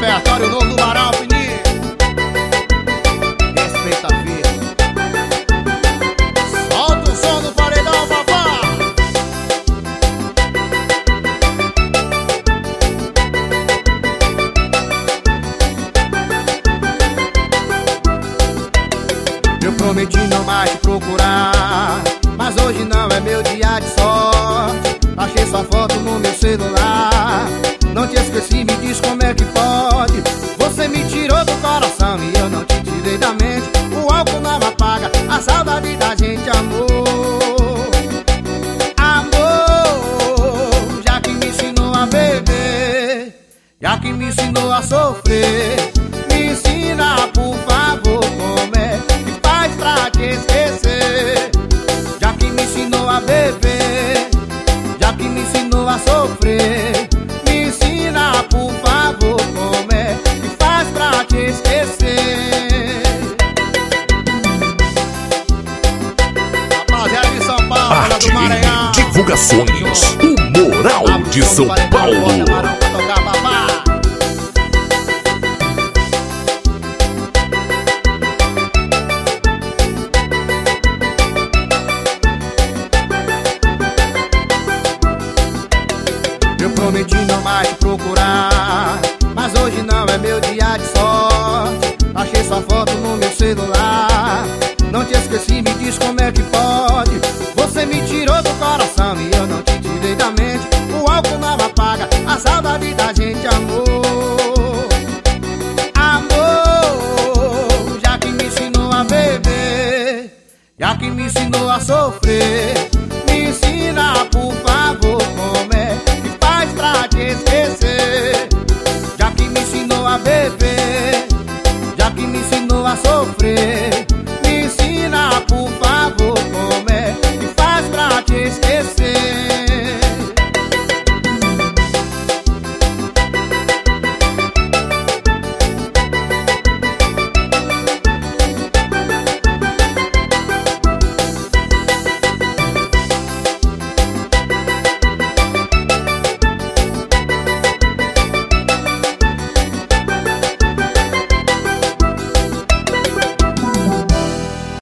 repertório novo do Varal Fininho. Respeita a vida. Solta o som do paredão, papá. Eu prometi não mais te procurar Mas hoje não é meu dia de sorte Achei sua foto no meu celular tirou do coração e eu não te tirei da mente. O álcool não apaga a saudade da gente, amor. Amor, já que me ensinou a beber Já que me ensinou a sofrer Me ensina, por favor, como é faz pra te esquecer? Já que me ensinou a beber Já que me ensinou a sofrer Arte Divulgações. O Moral de São Paulo. Eu prometi não mais te procurar Mas hoje não é meu dia de sorte Achei sua foto no meu celular Não te esqueci, me diz como é que já que me ensinou a sofrer, me ensina por